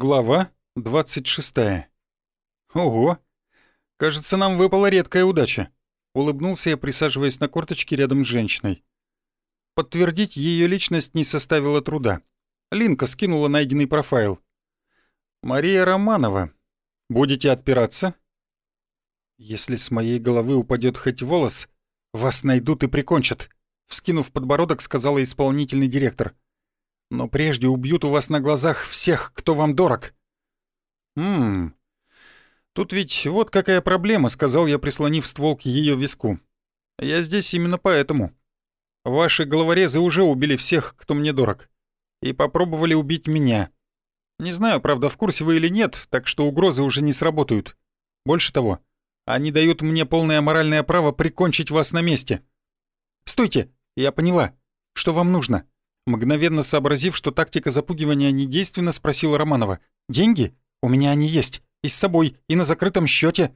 Глава 26. Ого! Кажется, нам выпала редкая удача. Улыбнулся я, присаживаясь на корточке рядом с женщиной. Подтвердить ее личность не составило труда. Линка скинула найденный профайл. «Мария Романова. Будете отпираться?» «Если с моей головы упадет хоть волос, вас найдут и прикончат», — вскинув подбородок, сказала исполнительный директор. — но прежде убьют у вас на глазах всех, кто вам дорог». «Ммм, тут ведь вот какая проблема», — сказал я, прислонив ствол к ее виску. «Я здесь именно поэтому. Ваши головорезы уже убили всех, кто мне дорог, и попробовали убить меня. Не знаю, правда, в курсе вы или нет, так что угрозы уже не сработают. Больше того, они дают мне полное моральное право прикончить вас на месте. Стойте, я поняла. Что вам нужно?» Мгновенно сообразив, что тактика запугивания недейственна, спросила Романова. «Деньги? У меня они есть. И с собой, и на закрытом счете.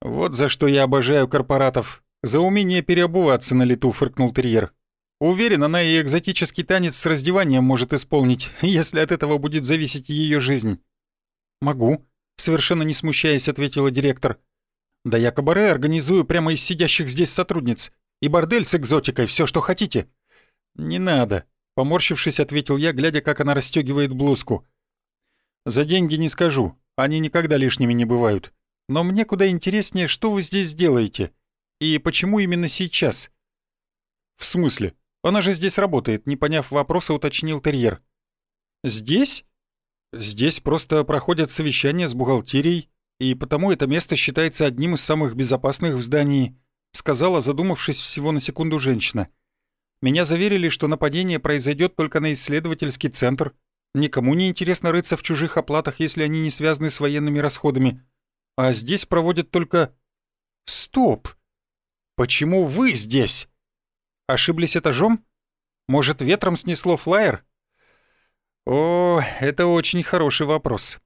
«Вот за что я обожаю корпоратов. За умение переобуваться на лету», — фыркнул терьер. «Уверен, она и экзотический танец с раздеванием может исполнить, если от этого будет зависеть ее жизнь». «Могу», — совершенно не смущаясь, ответила директор. «Да я кабаре организую прямо из сидящих здесь сотрудниц. И бордель с экзотикой, все, что хотите. «Не надо», — поморщившись, ответил я, глядя, как она расстегивает блузку. «За деньги не скажу, они никогда лишними не бывают. Но мне куда интереснее, что вы здесь делаете. И почему именно сейчас?» «В смысле? Она же здесь работает», — не поняв вопроса, уточнил терьер. «Здесь?» «Здесь просто проходят совещания с бухгалтерией, и потому это место считается одним из самых безопасных в здании», — сказала, задумавшись всего на секунду женщина. — меня заверили, что нападение произойдет только на исследовательский центр. Никому не интересно рыться в чужих оплатах, если они не связаны с военными расходами. А здесь проводят только... Стоп! Почему вы здесь? Ошиблись этажом? Может, ветром снесло флайер? О, это очень хороший вопрос.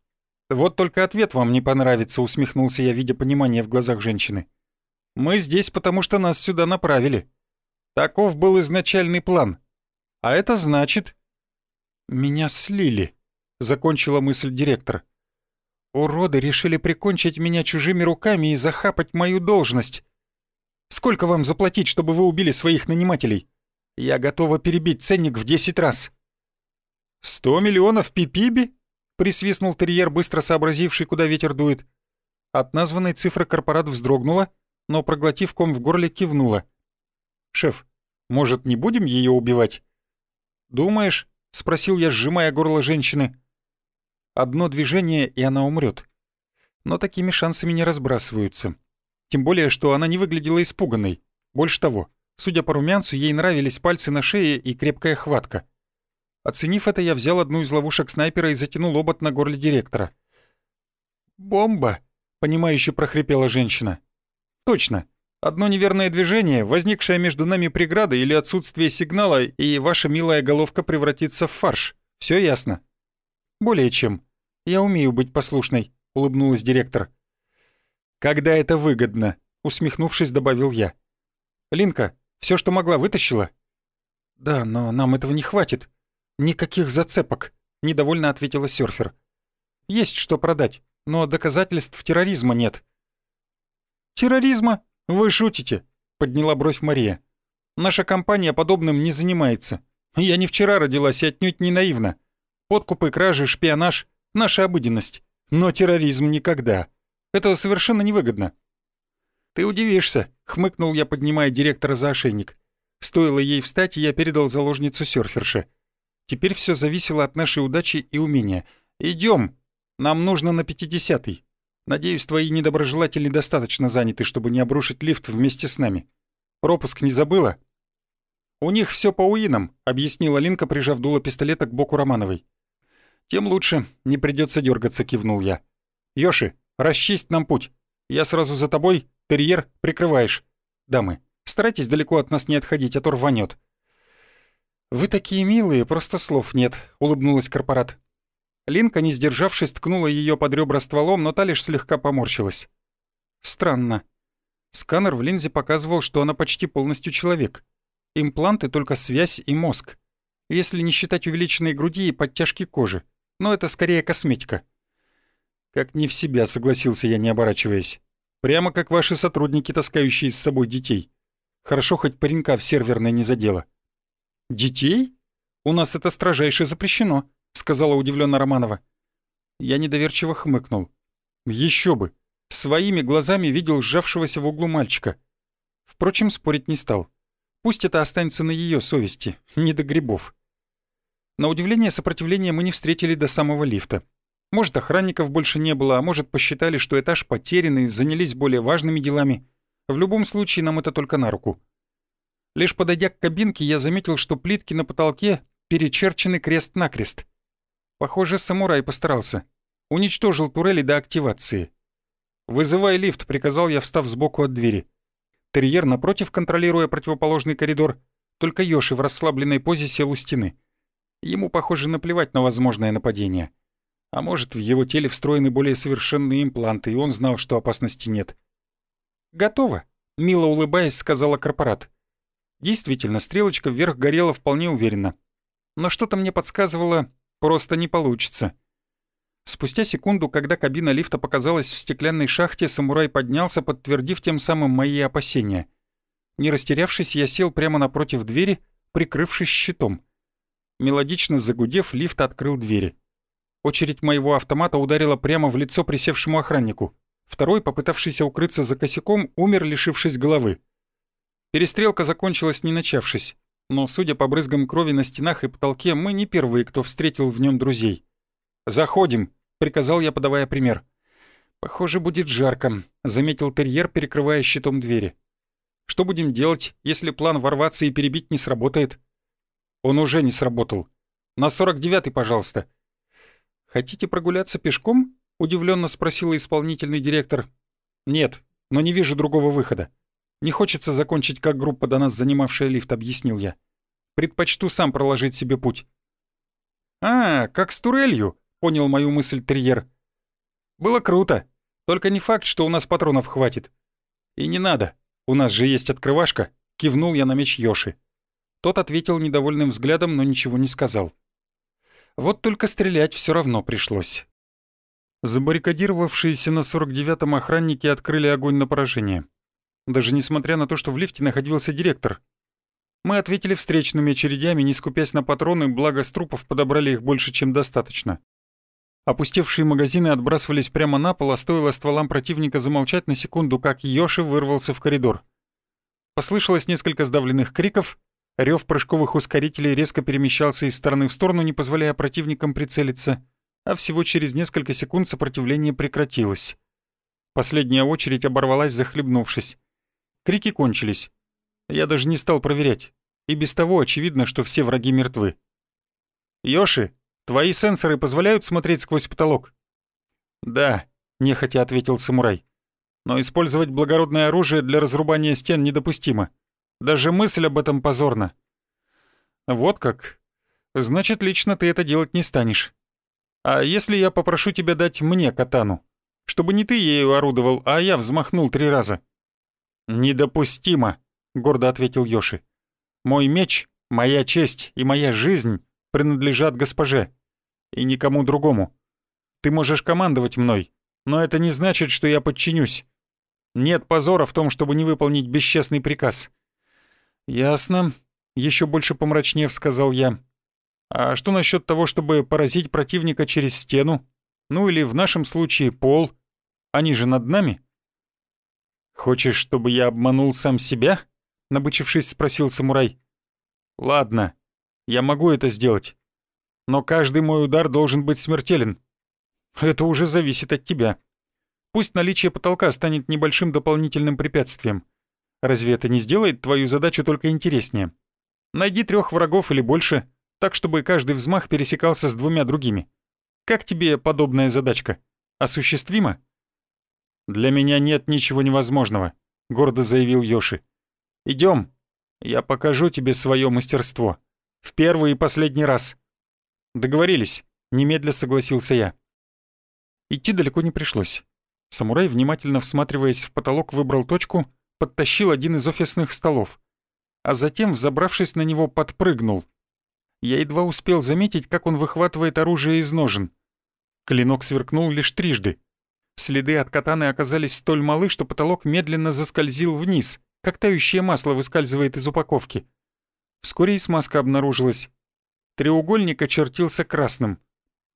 Вот только ответ вам не понравится, усмехнулся я, видя понимание в глазах женщины. Мы здесь, потому что нас сюда направили. Таков был изначальный план. А это значит... «Меня слили», — закончила мысль директор. «Уроды решили прикончить меня чужими руками и захапать мою должность. Сколько вам заплатить, чтобы вы убили своих нанимателей? Я готова перебить ценник в десять раз». «Сто миллионов пипиби?» — присвистнул терьер, быстро сообразивший, куда ветер дует. От названной цифры корпорат вздрогнула, но, проглотив ком в горле, кивнула — «Шеф, может, не будем ее убивать?» «Думаешь?» — спросил я, сжимая горло женщины. «Одно движение, и она умрет. Но такими шансами не разбрасываются. Тем более, что она не выглядела испуганной. Больше того, судя по румянцу, ей нравились пальцы на шее и крепкая хватка. Оценив это, я взял одну из ловушек снайпера и затянул обод на горле директора. «Бомба!» — понимающе прохрипела женщина. «Точно. Одно неверное движение, возникшая между нами преграда или отсутствие сигнала, и ваша милая головка превратится в фарш. Все ясно?» «Более чем. Я умею быть послушной», — улыбнулась директор. «Когда это выгодно», — усмехнувшись, добавил я. «Линка, все, что могла, вытащила?» «Да, но нам этого не хватит. Никаких зацепок», — недовольно ответила серфер. «Есть что продать, но доказательств терроризма нет». «Терроризма?» «Вы шутите?» — подняла бровь Мария. «Наша компания подобным не занимается. Я не вчера родилась и отнюдь не наивна. Подкупы, кражи, шпионаж — наша обыденность. Но терроризм никогда. Это совершенно невыгодно». «Ты удивишься», — хмыкнул я, поднимая директора за ошейник. Стоило ей встать, я передал заложницу серферше. Теперь все зависело от нашей удачи и умения. Идем. Нам нужно на пятидесятый. Надеюсь, твои недоброжелатели достаточно заняты, чтобы не обрушить лифт вместе с нами. Пропуск не забыла?» «У них все по уинам», — объяснила Линка, прижав дуло пистолета к боку Романовой. «Тем лучше, не придется дергаться», — кивнул я. «Йоши, расчисть нам путь. Я сразу за тобой, терьер, прикрываешь. Дамы, старайтесь далеко от нас не отходить, а то рванет». «Вы такие милые, просто слов нет», — улыбнулась корпорат. Линка, не сдержавшись, ткнула ее под ребра стволом, но та лишь слегка поморщилась. Странно. Сканер в линзе показывал, что она почти полностью человек. Импланты — только связь и мозг. Если не считать увеличенной груди и подтяжки кожи. но это скорее косметика. Как не в себя, согласился я, не оборачиваясь. Прямо как ваши сотрудники, таскающие с собой детей. Хорошо, хоть паренька в серверной не задело. «Детей? У нас это строжайше запрещено», — сказала удивленно Романова. Я недоверчиво хмыкнул. Еще бы! Своими глазами видел сжавшегося в углу мальчика. Впрочем, спорить не стал. Пусть это останется на ее совести, не до грибов. На удивление сопротивления мы не встретили до самого лифта. Может, охранников больше не было, а может, посчитали, что этаж потерянный, занялись более важными делами. В любом случае, нам это только на руку. Лишь подойдя к кабинке, я заметил, что плитки на потолке перечерчены крест-накрест. Похоже, самурай постарался. Уничтожил турели до активации. «Вызывай лифт», — приказал я, встав сбоку от двери. Терьер, напротив, контролируя противоположный коридор, только Йоши в расслабленной позе сел у стены. Ему, похоже, наплевать на возможное нападение. А может, в его теле встроены более совершенные импланты, и он знал, что опасности нет. «Готово», — мило улыбаясь, сказала корпорат. Действительно, стрелочка вверх горела вполне уверенно. Но что-то мне подсказывало, просто не получится. Спустя секунду, когда кабина лифта показалась в стеклянной шахте, самурай поднялся, подтвердив тем самым мои опасения. Не растерявшись, я сел прямо напротив двери, прикрывшись щитом. Мелодично загудев, лифт открыл двери. Очередь моего автомата ударила прямо в лицо присевшему охраннику. Второй, попытавшийся укрыться за косяком, умер, лишившись головы. Перестрелка закончилась не начавшись, но, судя по брызгам крови на стенах и потолке, мы не первые, кто встретил в нем друзей. «Заходим», — приказал я, подавая пример. «Похоже, будет жарко», — заметил терьер, перекрывая щитом двери. «Что будем делать, если план ворваться и перебить не сработает?» «Он уже не сработал. На 49-й, пожалуйста». «Хотите прогуляться пешком?» — удивленно спросила исполнительный директор. «Нет, но не вижу другого выхода. Не хочется закончить, как группа до нас, занимавшая лифт», — объяснил я. «Предпочту сам проложить себе путь». «А, как с турелью», — понял мою мысль терьер. «Было круто. Только не факт, что у нас патронов хватит. И не надо. У нас же есть открывашка», — кивнул я на меч Йоши. Тот ответил недовольным взглядом, но ничего не сказал. Вот только стрелять все равно пришлось. Забаррикадировавшиеся на 49-м охранники открыли огонь на поражение даже несмотря на то, что в лифте находился директор. Мы ответили встречными очередями, не скупясь на патроны, благо с трупов подобрали их больше, чем достаточно. Опустевшие магазины отбрасывались прямо на пол, а стоило стволам противника замолчать на секунду, как Йоши вырвался в коридор. Послышалось несколько сдавленных криков, рев прыжковых ускорителей резко перемещался из стороны в сторону, не позволяя противникам прицелиться, а всего через несколько секунд сопротивление прекратилось. Последняя очередь оборвалась, захлебнувшись. Крики кончились. Я даже не стал проверять. И без того очевидно, что все враги мертвы. «Йоши, твои сенсоры позволяют смотреть сквозь потолок?» «Да», — нехотя ответил самурай. «Но использовать благородное оружие для разрубания стен недопустимо. Даже мысль об этом позорна». «Вот как? Значит, лично ты это делать не станешь. А если я попрошу тебя дать мне катану? Чтобы не ты ею орудовал, а я взмахнул три раза?» «Недопустимо», — гордо ответил Йоши. «Мой меч, моя честь и моя жизнь принадлежат госпоже. И никому другому. Ты можешь командовать мной, но это не значит, что я подчинюсь. Нет позора в том, чтобы не выполнить бесчестный приказ». «Ясно», — еще больше помрачнев сказал я. «А что насчет того, чтобы поразить противника через стену? Ну или в нашем случае пол? Они же над нами?» «Хочешь, чтобы я обманул сам себя?» — набычившись, спросил самурай. «Ладно, я могу это сделать. Но каждый мой удар должен быть смертелен. Это уже зависит от тебя. Пусть наличие потолка станет небольшим дополнительным препятствием. Разве это не сделает твою задачу только интереснее? Найди трех врагов или больше, так чтобы каждый взмах пересекался с двумя другими. Как тебе подобная задачка? Осуществима?» «Для меня нет ничего невозможного», — гордо заявил Йоши. Идем, я покажу тебе свое мастерство. В первый и последний раз». «Договорились», — немедля согласился я. Идти далеко не пришлось. Самурай, внимательно всматриваясь в потолок, выбрал точку, подтащил один из офисных столов, а затем, взобравшись на него, подпрыгнул. Я едва успел заметить, как он выхватывает оружие из ножен. Клинок сверкнул лишь трижды. Следы от катаны оказались столь малы, что потолок медленно заскользил вниз, как тающее масло выскальзывает из упаковки. Вскоре и смазка обнаружилась. Треугольник очертился красным,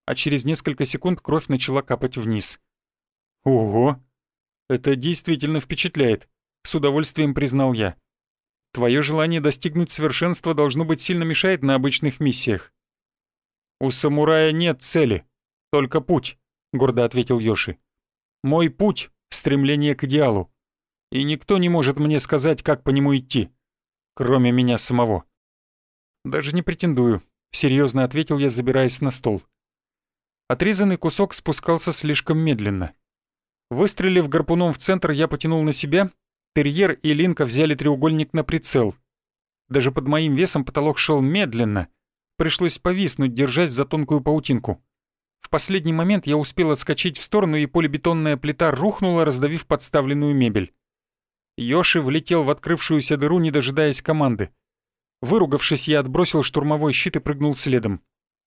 а через несколько секунд кровь начала капать вниз. «Ого! Это действительно впечатляет», — с удовольствием признал я. Твое желание достигнуть совершенства должно быть сильно мешает на обычных миссиях. «У самурая нет цели, только путь», — гордо ответил Йоши. «Мой путь — стремление к идеалу, и никто не может мне сказать, как по нему идти, кроме меня самого». «Даже не претендую», — серьезно ответил я, забираясь на стол. Отрезанный кусок спускался слишком медленно. Выстрелив гарпуном в центр, я потянул на себя, Терьер и Линка взяли треугольник на прицел. Даже под моим весом потолок шел медленно. Пришлось повиснуть, держась за тонкую паутинку. В последний момент я успел отскочить в сторону, и полибетонная плита рухнула, раздавив подставленную мебель. Йоши влетел в открывшуюся дыру, не дожидаясь команды. Выругавшись, я отбросил штурмовой щит и прыгнул следом.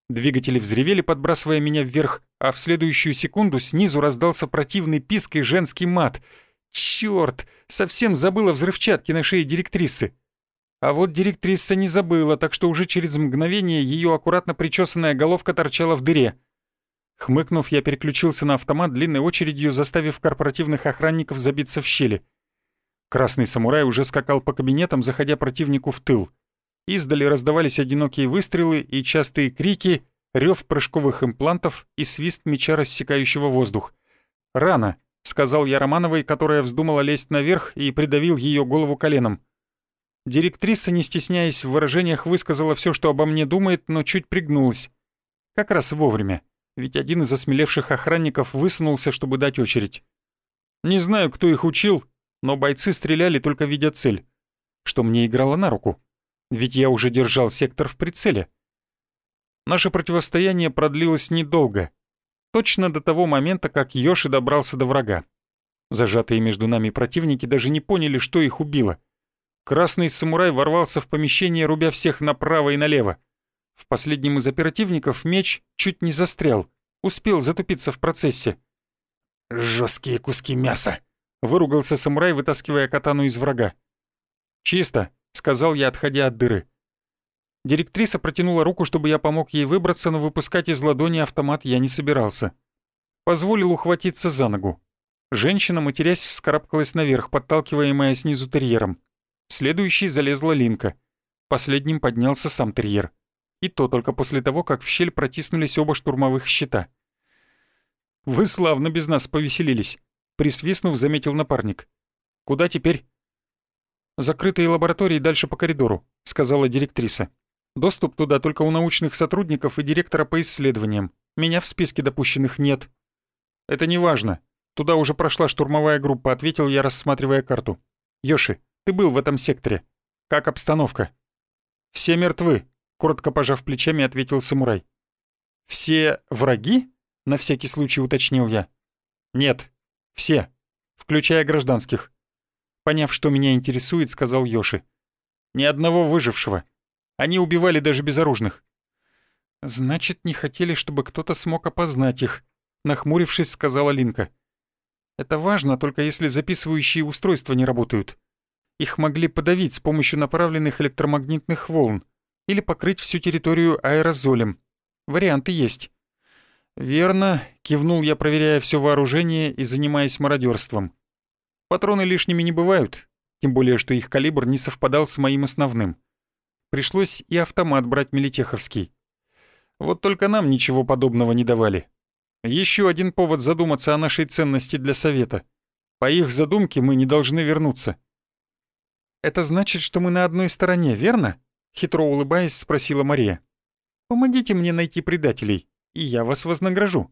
Двигатели взревели, подбрасывая меня вверх, а в следующую секунду снизу раздался противный писк и женский мат — Чёрт, совсем забыла взрывчатки на шее директрисы. А вот директриса не забыла, так что уже через мгновение ее аккуратно причесанная головка торчала в дыре. Хмыкнув, я переключился на автомат длинной очередью, заставив корпоративных охранников забиться в щели. Красный самурай уже скакал по кабинетам, заходя противнику в тыл. Издали раздавались одинокие выстрелы и частые крики, рев прыжковых имплантов и свист меча, рассекающего воздух. Рано, — сказал я Романовой, которая вздумала лезть наверх и придавил ее голову коленом. Директриса, не стесняясь в выражениях, высказала все, что обо мне думает, но чуть пригнулась. Как раз вовремя, ведь один из осмелевших охранников высунулся, чтобы дать очередь. Не знаю, кто их учил, но бойцы стреляли, только видя цель. Что мне играло на руку, ведь я уже держал сектор в прицеле. Наше противостояние продлилось недолго — Точно до того момента, как Йоши добрался до врага. Зажатые между нами противники даже не поняли, что их убило. Красный самурай ворвался в помещение, рубя всех направо и налево. В последнем из оперативников меч чуть не застрял, успел затупиться в процессе. Жесткие куски мяса!» — выругался самурай, вытаскивая катану из врага. «Чисто», — сказал я, отходя от дыры. Директриса протянула руку, чтобы я помог ей выбраться, но выпускать из ладони автомат я не собирался. Позволил ухватиться за ногу. Женщина, матерясь, вскарабкалась наверх, подталкиваемая снизу терьером. Следующий залезла Линка. Последним поднялся сам терьер. И то только после того, как в щель протиснулись оба штурмовых щита. «Вы славно без нас повеселились», — присвистнув, заметил напарник. «Куда теперь?» «Закрытые лаборатории дальше по коридору», — сказала директриса. Доступ туда только у научных сотрудников и директора по исследованиям. Меня в списке допущенных нет». «Это не важно. Туда уже прошла штурмовая группа», — ответил я, рассматривая карту. «Йоши, ты был в этом секторе. Как обстановка?» «Все мертвы», — коротко пожав плечами, ответил самурай. «Все враги?» — на всякий случай уточнил я. «Нет, все, включая гражданских». Поняв, что меня интересует, сказал Йоши. «Ни одного выжившего. Они убивали даже безоружных». «Значит, не хотели, чтобы кто-то смог опознать их», — нахмурившись, сказала Линка. «Это важно, только если записывающие устройства не работают. Их могли подавить с помощью направленных электромагнитных волн или покрыть всю территорию аэрозолем. Варианты есть». «Верно», — кивнул я, проверяя все вооружение и занимаясь мародерством. «Патроны лишними не бывают, тем более, что их калибр не совпадал с моим основным. Пришлось и автомат брать Мелитеховский. Вот только нам ничего подобного не давали. Еще один повод задуматься о нашей ценности для Совета. По их задумке мы не должны вернуться. «Это значит, что мы на одной стороне, верно?» Хитро улыбаясь, спросила Мария. «Помогите мне найти предателей, и я вас вознагражу.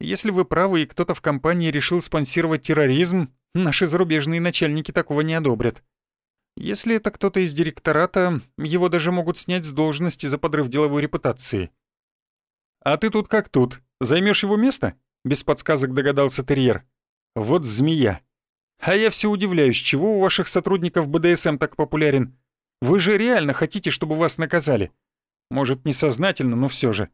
Если вы правы и кто-то в компании решил спонсировать терроризм, наши зарубежные начальники такого не одобрят. Если это кто-то из директората, его даже могут снять с должности за подрыв деловой репутации. «А ты тут как тут? Займешь его место?» — без подсказок догадался терьер. «Вот змея. А я все удивляюсь, чего у ваших сотрудников БДСМ так популярен? Вы же реально хотите, чтобы вас наказали? Может, несознательно, но все же.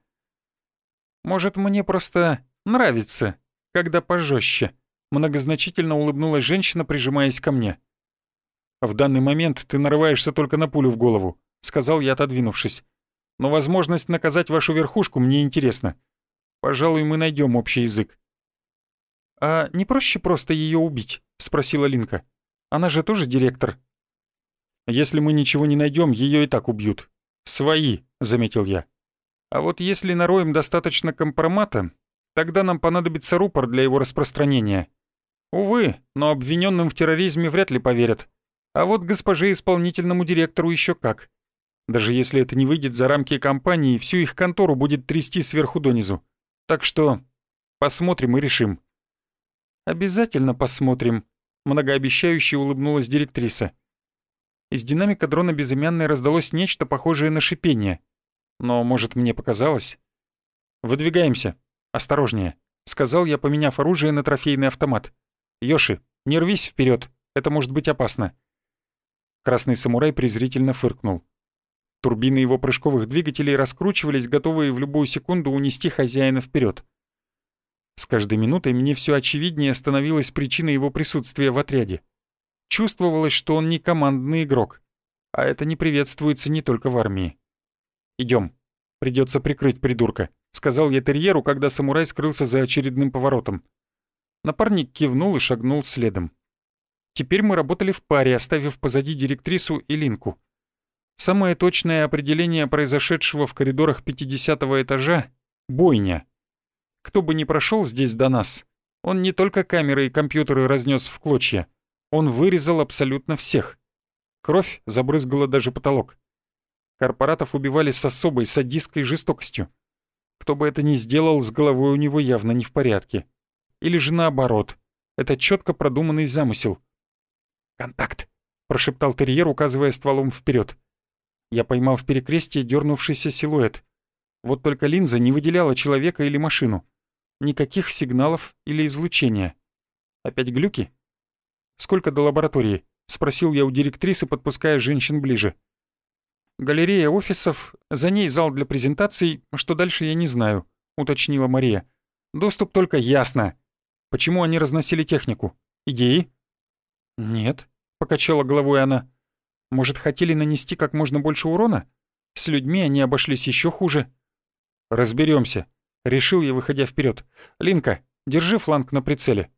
Может, мне просто нравится, когда пожестче. Многозначительно улыбнулась женщина, прижимаясь ко мне. «В данный момент ты нарываешься только на пулю в голову», — сказал я, отодвинувшись. «Но возможность наказать вашу верхушку мне интересна. Пожалуй, мы найдем общий язык». «А не проще просто ее убить?» — спросила Линка. «Она же тоже директор». «Если мы ничего не найдем, ее и так убьют. Свои», — заметил я. «А вот если нароем достаточно компромата, тогда нам понадобится рупор для его распространения. Увы, но обвиненным в терроризме вряд ли поверят. А вот госпоже исполнительному директору еще как. Даже если это не выйдет за рамки компании, всю их контору будет трясти сверху донизу. Так что посмотрим и решим». «Обязательно посмотрим», — многообещающе улыбнулась директриса. Из динамика дрона безымянной раздалось нечто похожее на шипение. Но, может, мне показалось? «Выдвигаемся. Осторожнее», — сказал я, поменяв оружие на трофейный автомат. «Йоши, не рвись вперед, это может быть опасно». Красный самурай презрительно фыркнул. Турбины его прыжковых двигателей раскручивались, готовые в любую секунду унести хозяина вперед. С каждой минутой мне все очевиднее становилась причина его присутствия в отряде. Чувствовалось, что он не командный игрок, а это не приветствуется не только в армии. Идем, придется прикрыть придурка», — сказал я терьеру, когда самурай скрылся за очередным поворотом. Напарник кивнул и шагнул следом. Теперь мы работали в паре, оставив позади директрису и Линку. Самое точное определение произошедшего в коридорах 50 этажа — бойня. Кто бы ни прошел здесь до нас, он не только камеры и компьютеры разнес в клочья, он вырезал абсолютно всех. Кровь забрызгала даже потолок. Корпоратов убивали с особой садистской жестокостью. Кто бы это ни сделал, с головой у него явно не в порядке. Или же наоборот. Это четко продуманный замысел. «Контакт!» — прошептал терьер, указывая стволом вперед. Я поймал в перекрестии дернувшийся силуэт. Вот только линза не выделяла человека или машину. Никаких сигналов или излучения. Опять глюки? «Сколько до лаборатории?» — спросил я у директрисы, подпуская женщин ближе. «Галерея офисов, за ней зал для презентаций, что дальше я не знаю», — уточнила Мария. «Доступ только ясно. Почему они разносили технику? Идеи?» «Нет», — покачала головой она. «Может, хотели нанести как можно больше урона? С людьми они обошлись еще хуже». Разберемся, решил я, выходя вперед. «Линка, держи фланг на прицеле».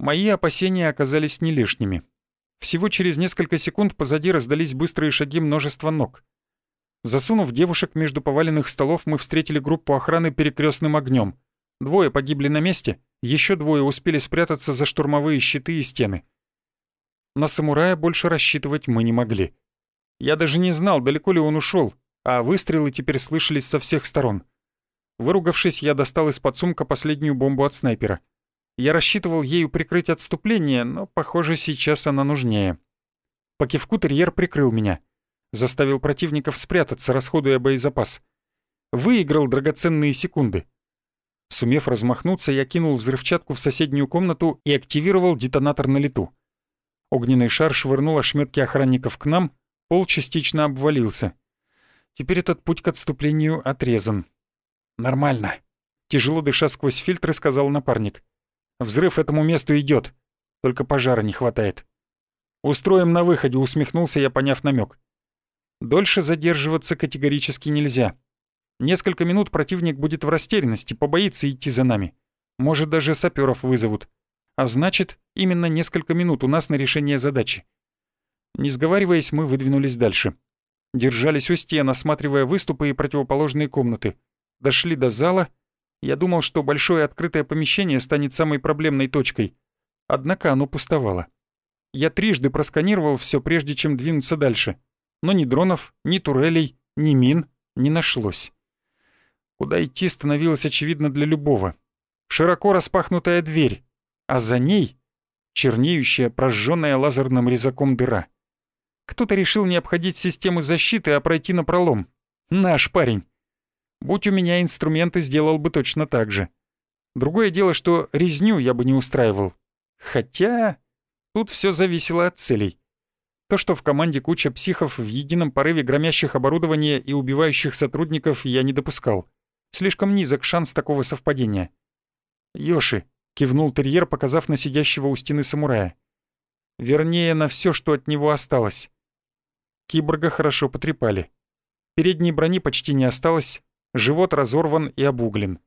Мои опасения оказались не лишними. Всего через несколько секунд позади раздались быстрые шаги множества ног. Засунув девушек между поваленных столов, мы встретили группу охраны перекрестным огнем. Двое погибли на месте, еще двое успели спрятаться за штурмовые щиты и стены. На самурая больше рассчитывать мы не могли. Я даже не знал, далеко ли он ушел, а выстрелы теперь слышались со всех сторон. Выругавшись, я достал из-под сумка последнюю бомбу от снайпера. Я рассчитывал ею прикрыть отступление, но, похоже, сейчас она нужнее. По кивку терьер прикрыл меня. Заставил противников спрятаться, расходуя боезапас. Выиграл драгоценные секунды. Сумев размахнуться, я кинул взрывчатку в соседнюю комнату и активировал детонатор на лету. Огненный шар швырнул ошметки охранников к нам, пол частично обвалился. Теперь этот путь к отступлению отрезан. «Нормально», — тяжело дыша сквозь фильтры, сказал напарник. «Взрыв этому месту идет, только пожара не хватает». «Устроим на выходе», — усмехнулся я, поняв намек. Дольше задерживаться категорически нельзя. Несколько минут противник будет в растерянности, побоится идти за нами. Может, даже саперов вызовут. А значит, именно несколько минут у нас на решение задачи. Не сговариваясь, мы выдвинулись дальше. Держались у стен, осматривая выступы и противоположные комнаты. Дошли до зала. Я думал, что большое открытое помещение станет самой проблемной точкой. Однако оно пустовало. Я трижды просканировал все, прежде чем двинуться дальше. Но ни дронов, ни турелей, ни мин не нашлось. Куда идти становилось очевидно для любого. Широко распахнутая дверь, а за ней чернеющая, прожженная лазерным резаком дыра. Кто-то решил не обходить системы защиты, а пройти на пролом. Наш парень. Будь у меня инструменты, сделал бы точно так же. Другое дело, что резню я бы не устраивал. Хотя тут все зависело от целей. То, что в команде куча психов в едином порыве громящих оборудование и убивающих сотрудников, я не допускал. Слишком низок шанс такого совпадения. «Йоши», — кивнул терьер, показав на сидящего у стены самурая. Вернее, на все, что от него осталось. Киборга хорошо потрепали. Передней брони почти не осталось, живот разорван и обуглен.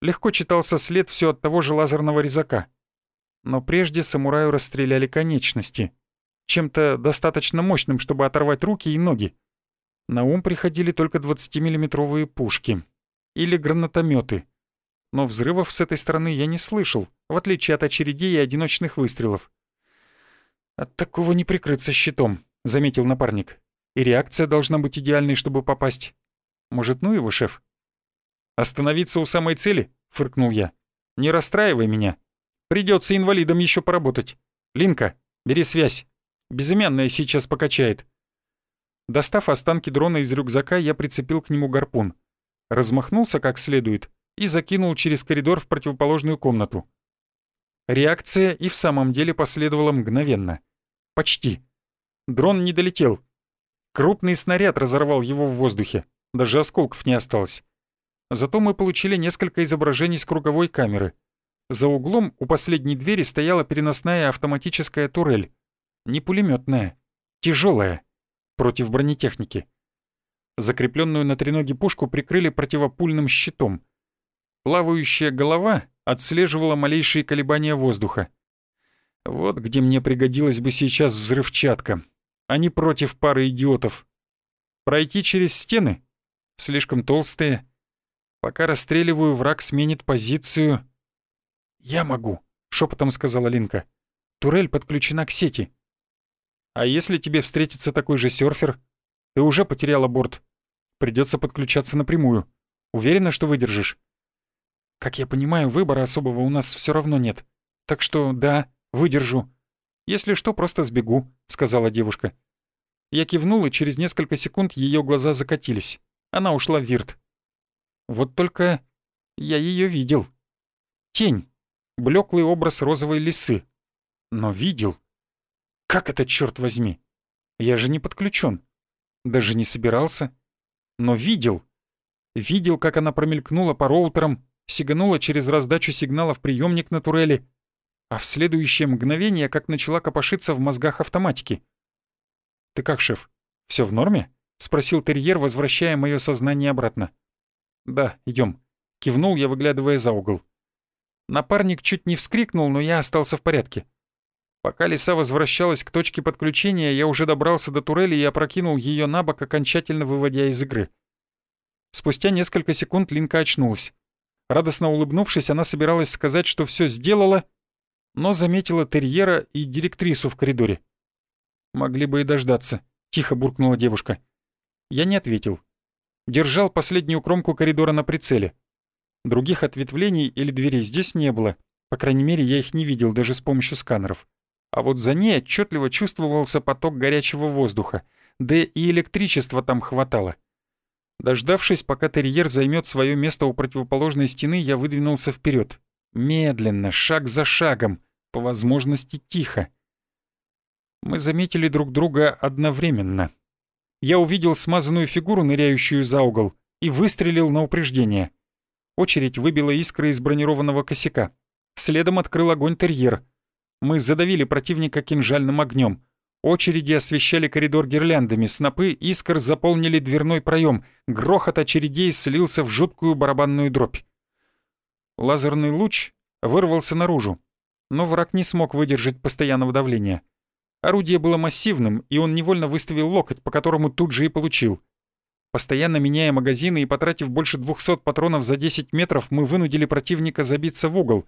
Легко читался след все от того же лазерного резака. Но прежде самураю расстреляли конечности. Чем-то достаточно мощным, чтобы оторвать руки и ноги. На ум приходили только 20-миллиметровые пушки. Или гранатометы. Но взрывов с этой стороны я не слышал, в отличие от очередей и одиночных выстрелов. «От такого не прикрыться щитом», — заметил напарник. «И реакция должна быть идеальной, чтобы попасть. Может, ну его, шеф?» «Остановиться у самой цели?» — фыркнул я. «Не расстраивай меня. Придется инвалидом еще поработать. Линка, бери связь. Безымянная сейчас покачает». Достав останки дрона из рюкзака, я прицепил к нему гарпун. Размахнулся как следует и закинул через коридор в противоположную комнату. Реакция и в самом деле последовала мгновенно. Почти. Дрон не долетел. Крупный снаряд разорвал его в воздухе. Даже осколков не осталось. Зато мы получили несколько изображений с круговой камеры. За углом у последней двери стояла переносная автоматическая турель. Не пулеметная, тяжелая, против бронетехники. Закрепленную на треноге пушку прикрыли противопульным щитом. Плавающая голова отслеживала малейшие колебания воздуха. Вот где мне пригодилась бы сейчас взрывчатка, а не против пары идиотов. Пройти через стены? Слишком толстые, Пока расстреливаю, враг сменит позицию. «Я могу», — шепотом сказала Линка. «Турель подключена к сети». «А если тебе встретится такой же серфер? Ты уже потеряла борт. Придется подключаться напрямую. Уверена, что выдержишь?» «Как я понимаю, выбора особого у нас все равно нет. Так что да, выдержу. Если что, просто сбегу», — сказала девушка. Я кивнул, и через несколько секунд ее глаза закатились. Она ушла в вирт. Вот только я ее видел. Тень. блеклый образ розовой лисы. Но видел. Как это, черт возьми? Я же не подключен. Даже не собирался. Но видел. Видел, как она промелькнула по роутерам, сиганула через раздачу сигналов приемник на турели, а в следующее мгновение как начала копошиться в мозгах автоматики. «Ты как, шеф, все в норме?» — спросил терьер, возвращая мое сознание обратно. «Да, идем. кивнул я, выглядывая за угол. Напарник чуть не вскрикнул, но я остался в порядке. Пока лиса возвращалась к точке подключения, я уже добрался до турели и опрокинул ее на бок, окончательно выводя из игры. Спустя несколько секунд Линка очнулась. Радостно улыбнувшись, она собиралась сказать, что все сделала, но заметила терьера и директрису в коридоре. «Могли бы и дождаться», — тихо буркнула девушка. Я не ответил держал последнюю кромку коридора на прицеле. Других ответвлений или дверей здесь не было. По крайней мере, я их не видел даже с помощью сканеров. А вот за ней отчетливо чувствовался поток горячего воздуха. Да и электричества там хватало. Дождавшись, пока терьер займет свое место у противоположной стены, я выдвинулся вперед. Медленно, шаг за шагом, по возможности тихо. Мы заметили друг друга одновременно я увидел смазанную фигуру, ныряющую за угол, и выстрелил на упреждение. Очередь выбила искры из бронированного косяка. Следом открыл огонь терьер. Мы задавили противника кинжальным огнем. Очереди освещали коридор гирляндами, снопы искр заполнили дверной проем, грохот очередей слился в жуткую барабанную дробь. Лазерный луч вырвался наружу, но враг не смог выдержать постоянного давления. Орудие было массивным, и он невольно выставил локоть, по которому тут же и получил. Постоянно меняя магазины и потратив больше 200 патронов за 10 метров, мы вынудили противника забиться в угол,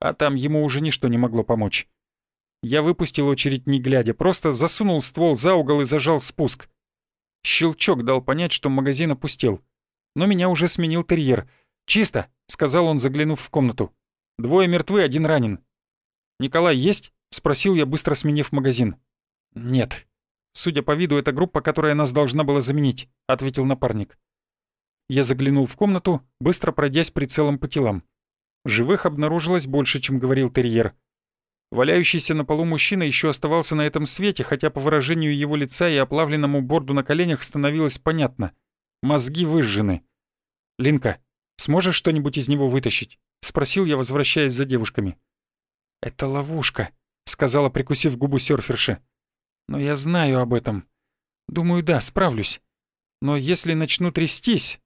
а там ему уже ничто не могло помочь. Я выпустил очередь не глядя, просто засунул ствол за угол и зажал спуск. Щелчок дал понять, что магазин опустел. Но меня уже сменил терьер. «Чисто», — сказал он, заглянув в комнату. «Двое мертвы, один ранен». «Николай есть?» — спросил я, быстро сменив магазин. «Нет. Судя по виду, это группа, которая нас должна была заменить», — ответил напарник. Я заглянул в комнату, быстро пройдясь прицелом по телам. Живых обнаружилось больше, чем говорил терьер. Валяющийся на полу мужчина еще оставался на этом свете, хотя по выражению его лица и оплавленному борду на коленях становилось понятно. Мозги выжжены. «Линка, сможешь что-нибудь из него вытащить?» — спросил я, возвращаясь за девушками. «Это ловушка», — сказала, прикусив губу серферша. «Но я знаю об этом. Думаю, да, справлюсь. Но если начну трястись...»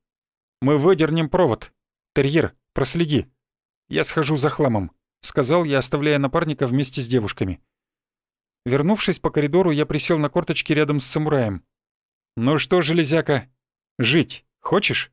«Мы выдернем провод. Терьер, проследи. Я схожу за хламом», — сказал я, оставляя напарника вместе с девушками. Вернувшись по коридору, я присел на корточки рядом с самураем. «Ну что, железяка, жить хочешь?»